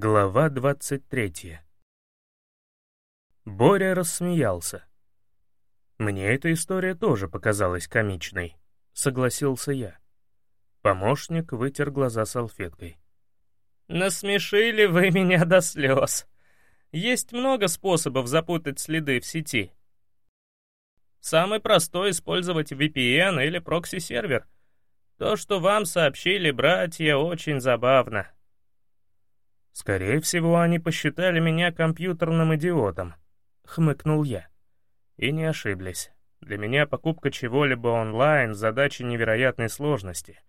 Глава 23 Боря рассмеялся. Мне эта история тоже показалась комичной, согласился я. Помощник вытер глаза салфеткой. «Насмешили вы меня до слез. Есть много способов запутать следы в сети. Самый простой — использовать VPN или прокси-сервер. То, что вам сообщили братья, очень забавно». «Скорее всего, они посчитали меня компьютерным идиотом», — хмыкнул я. И не ошиблись. Для меня покупка чего-либо онлайн — задача невероятной сложности.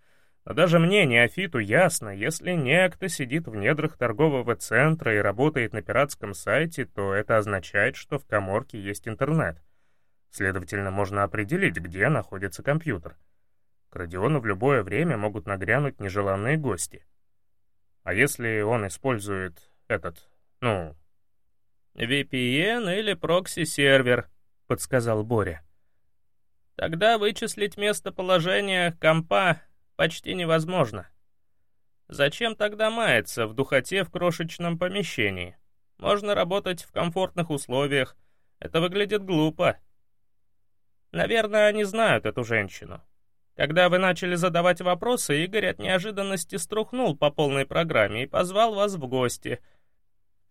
Но даже мне, неофиту, ясно, если некто сидит в недрах торгового центра и работает на пиратском сайте, то это означает, что в коморке есть интернет. Следовательно, можно определить, где находится компьютер. К Родиону в любое время могут нагрянуть нежеланные гости. А если он использует этот, ну... VPN или прокси-сервер, подсказал Боря. Тогда вычислить местоположение компа почти невозможно. Зачем тогда маяться в духоте в крошечном помещении? Можно работать в комфортных условиях. Это выглядит глупо. Наверное, они знают эту женщину. Когда вы начали задавать вопросы, Игорь от неожиданности струхнул по полной программе и позвал вас в гости.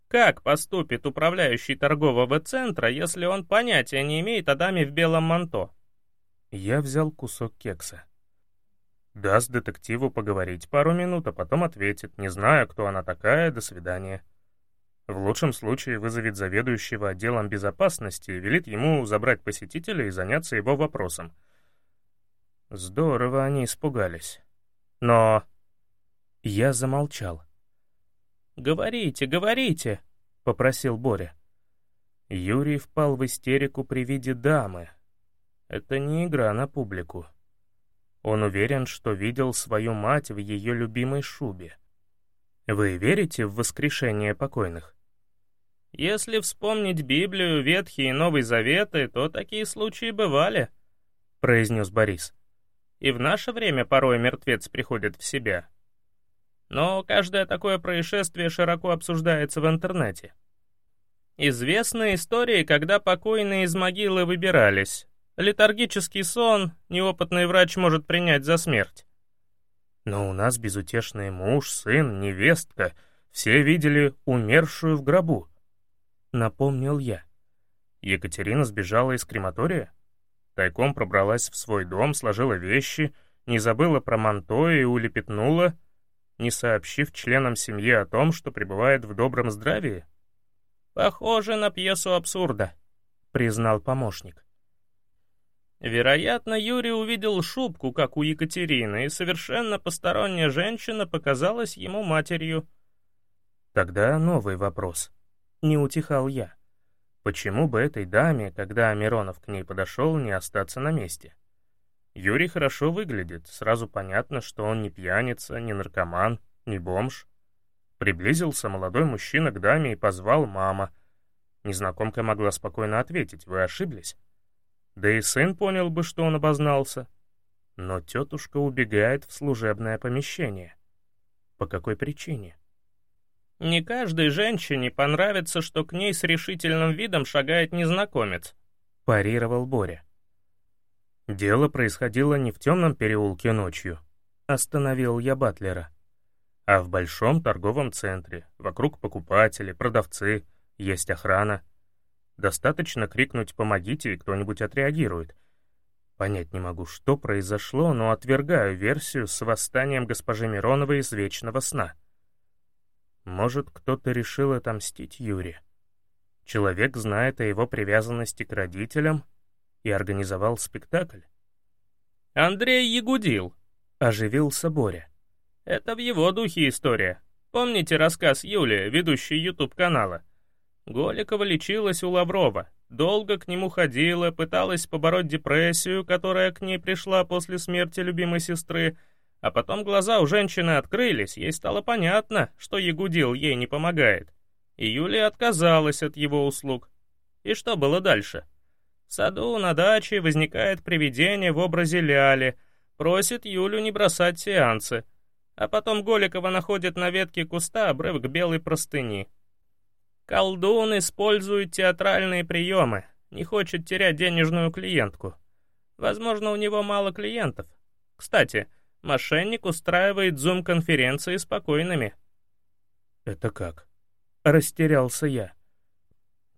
Как поступит управляющий торгового центра, если он понятия не имеет о даме в белом манто? Я взял кусок кекса. Даст детективу поговорить пару минут, а потом ответит, не знаю, кто она такая, до свидания. В лучшем случае вызовет заведующего отделом безопасности и велит ему забрать посетителя и заняться его вопросом — Здорово они испугались. Но... Я замолчал. «Говорите, говорите», — попросил Боря. Юрий впал в истерику при виде дамы. Это не игра на публику. Он уверен, что видел свою мать в ее любимой шубе. Вы верите в воскрешение покойных? Если вспомнить Библию, Ветхий и Новый Заветы, то такие случаи бывали, — произнес Борис. И в наше время порой мертвец приходит в себя. Но каждое такое происшествие широко обсуждается в интернете. Известны истории, когда покойные из могилы выбирались. Летаргический сон неопытный врач может принять за смерть. Но у нас безутешный муж, сын, невестка, все видели умершую в гробу. Напомнил я. Екатерина сбежала из крематория? Тайком пробралась в свой дом, сложила вещи, не забыла про манто и улепетнула, не сообщив членам семьи о том, что пребывает в добром здравии? «Похоже на пьесу абсурда», — признал помощник. Вероятно, Юрий увидел шубку, как у Екатерины, и совершенно посторонняя женщина показалась ему матерью. Тогда новый вопрос. Не утихал я. Почему бы этой даме, когда Миронов к ней подошел, не остаться на месте? Юрий хорошо выглядит, сразу понятно, что он не пьяница, не наркоман, не бомж. Приблизился молодой мужчина к даме и позвал мама. Незнакомка могла спокойно ответить, вы ошиблись. Да и сын понял бы, что он обознался. Но тетушка убегает в служебное помещение. По какой причине? Не каждой женщине понравится, что к ней с решительным видом шагает незнакомец», — парировал Боря. «Дело происходило не в темном переулке ночью», — остановил я Батлера, «а в большом торговом центре. Вокруг покупатели, продавцы, есть охрана. Достаточно крикнуть «помогите» и кто-нибудь отреагирует. Понять не могу, что произошло, но отвергаю версию с восстанием госпожи Мироновой из Вечного Сна». Может, кто-то решил отомстить Юре. Человек знает о его привязанности к родителям и организовал спектакль. «Андрей Ягудил», — оживился Боря. «Это в его духе история. Помните рассказ Юли, ведущей YouTube-канала? Голикова лечилась у Лаврова, долго к нему ходила, пыталась побороть депрессию, которая к ней пришла после смерти любимой сестры, а потом глаза у женщины открылись, ей стало понятно, что Ягудил ей не помогает. И Юлия отказалась от его услуг. И что было дальше? В саду на даче возникает привидение в образе Ляли, просит Юлю не бросать сеансы. А потом Голикова находит на ветке куста обрывок белой простыни. Колдун использует театральные приемы, не хочет терять денежную клиентку. Возможно, у него мало клиентов. Кстати, мошенник устраивает зум-конференции спокойными. «Это как?» — растерялся я.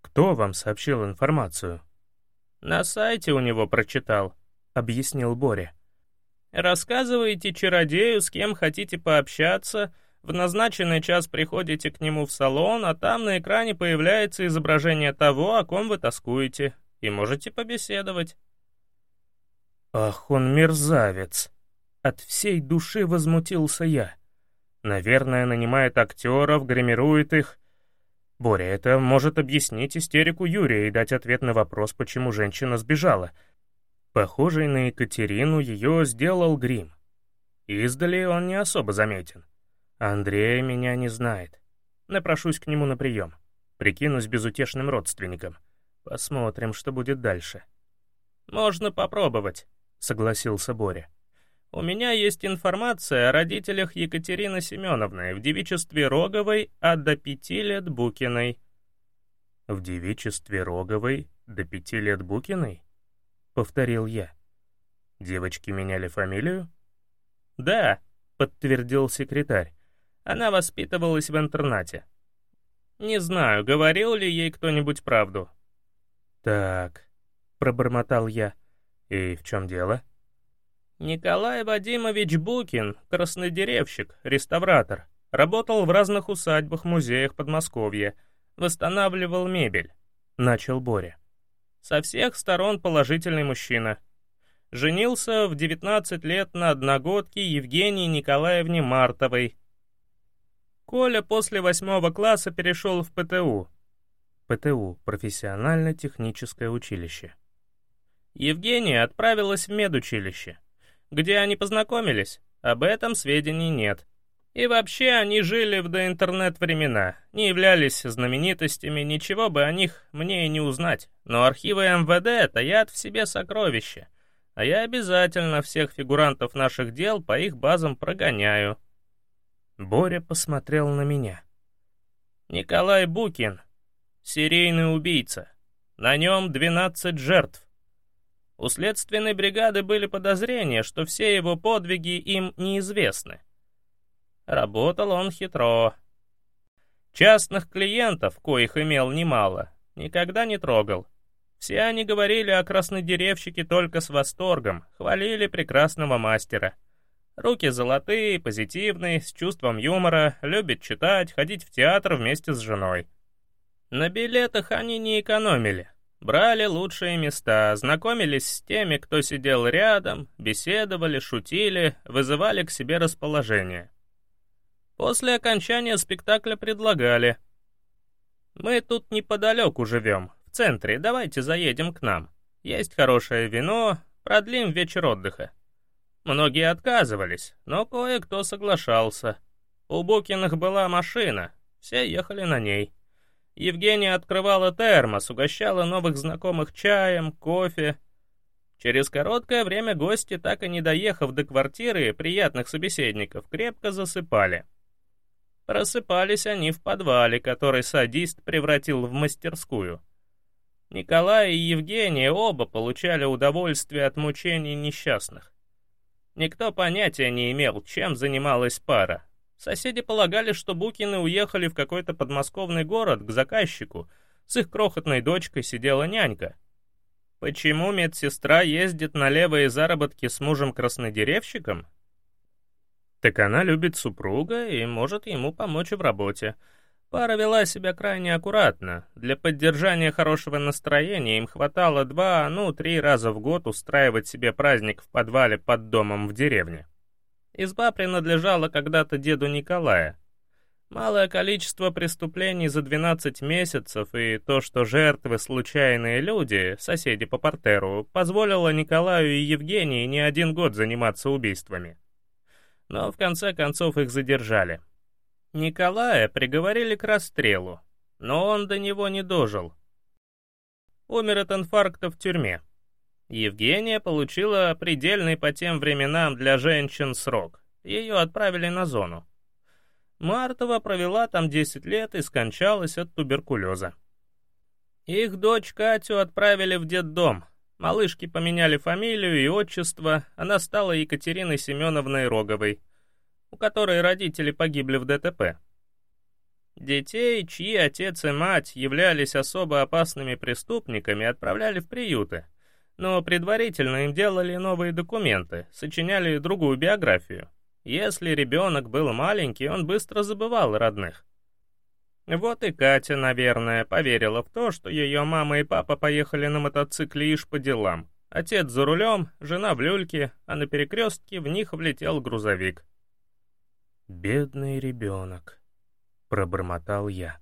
«Кто вам сообщил информацию?» «На сайте у него прочитал», — объяснил Боря. «Рассказываете чародею, с кем хотите пообщаться, в назначенный час приходите к нему в салон, а там на экране появляется изображение того, о ком вы тоскуете, и можете побеседовать». «Ах, он мерзавец!» От всей души возмутился я. Наверное, нанимает актеров, гримирует их. Боря, это может объяснить истерику Юрия и дать ответ на вопрос, почему женщина сбежала. Похожий на Екатерину ее сделал грим. Издали он не особо заметен. Андрей меня не знает. Напрошусь к нему на прием. Прикинусь безутешным родственником. Посмотрим, что будет дальше. «Можно попробовать», — согласился Боря. У меня есть информация о родителях Екатерины Семеновны в девичестве Роговой, а до пяти лет Букиной». «В девичестве Роговой до пяти лет Букиной?» — повторил я. «Девочки меняли фамилию?» «Да», — подтвердил секретарь. «Она воспитывалась в интернате». «Не знаю, говорил ли ей кто-нибудь правду». «Так», — пробормотал я. «И в чем дело?» Николай Вадимович Букин, краснодеревщик, реставратор, работал в разных усадьбах-музеях Подмосковья, восстанавливал мебель. Начал Боря. Со всех сторон положительный мужчина. Женился в 19 лет на одногодке Евгении Николаевне Мартовой. Коля после восьмого класса перешел в ПТУ. ПТУ — профессионально-техническое училище. Евгения отправилась в медучилище. Где они познакомились? Об этом сведений нет. И вообще они жили в доинтернет времена, не являлись знаменитостями, ничего бы о них мне и не узнать. Но архивы МВД таят в себе сокровища, а я обязательно всех фигурантов наших дел по их базам прогоняю. Боря посмотрел на меня. Николай Букин, серийный убийца. На нем 12 жертв. У следственной бригады были подозрения, что все его подвиги им неизвестны. Работал он хитро. Частных клиентов, коих имел немало, никогда не трогал. Все они говорили о краснодеревщике только с восторгом, хвалили прекрасного мастера. Руки золотые, позитивные, с чувством юмора, любит читать, ходить в театр вместе с женой. На билетах они не экономили. Брали лучшие места, знакомились с теми, кто сидел рядом, беседовали, шутили, вызывали к себе расположение. После окончания спектакля предлагали. «Мы тут неподалеку живем, в центре, давайте заедем к нам. Есть хорошее вино, продлим вечер отдыха». Многие отказывались, но кое-кто соглашался. У Букиных была машина, все ехали на ней. Евгения открывала термос, угощала новых знакомых чаем, кофе. Через короткое время гости, так и не доехав до квартиры приятных собеседников, крепко засыпали. Просыпались они в подвале, который садист превратил в мастерскую. Николай и Евгения оба получали удовольствие от мучений несчастных. Никто понятия не имел, чем занималась пара. Соседи полагали, что Букины уехали в какой-то подмосковный город к заказчику. С их крохотной дочкой сидела нянька. Почему медсестра ездит на левые заработки с мужем-краснодеревщиком? Так она любит супруга и может ему помочь в работе. Пара вела себя крайне аккуратно. Для поддержания хорошего настроения им хватало два, ну, три раза в год устраивать себе праздник в подвале под домом в деревне. Изба принадлежала когда-то деду Николая. Малое количество преступлений за 12 месяцев и то, что жертвы случайные люди, соседи по портеру, позволило Николаю и Евгении не один год заниматься убийствами. Но в конце концов их задержали. Николая приговорили к расстрелу, но он до него не дожил. Умер от инфаркта в тюрьме. Евгения получила предельный по тем временам для женщин срок Ее отправили на зону. Мартова провела там 10 лет и скончалась от туберкулеза. Их дочь Катю отправили в детдом. Малышки поменяли фамилию и отчество, она стала Екатериной Семеновной Роговой, у которой родители погибли в ДТП. Детей, чьи отец и мать являлись особо опасными преступниками, отправляли в приюты, но предварительно им делали новые документы, сочиняли другую биографию. Если ребенок был маленький, он быстро забывал родных. Вот и Катя, наверное, поверила в то, что ее мама и папа поехали на мотоцикле ишь по делам. Отец за рулем, жена в люльке, а на перекрестке в них влетел грузовик. «Бедный ребенок», — пробормотал я.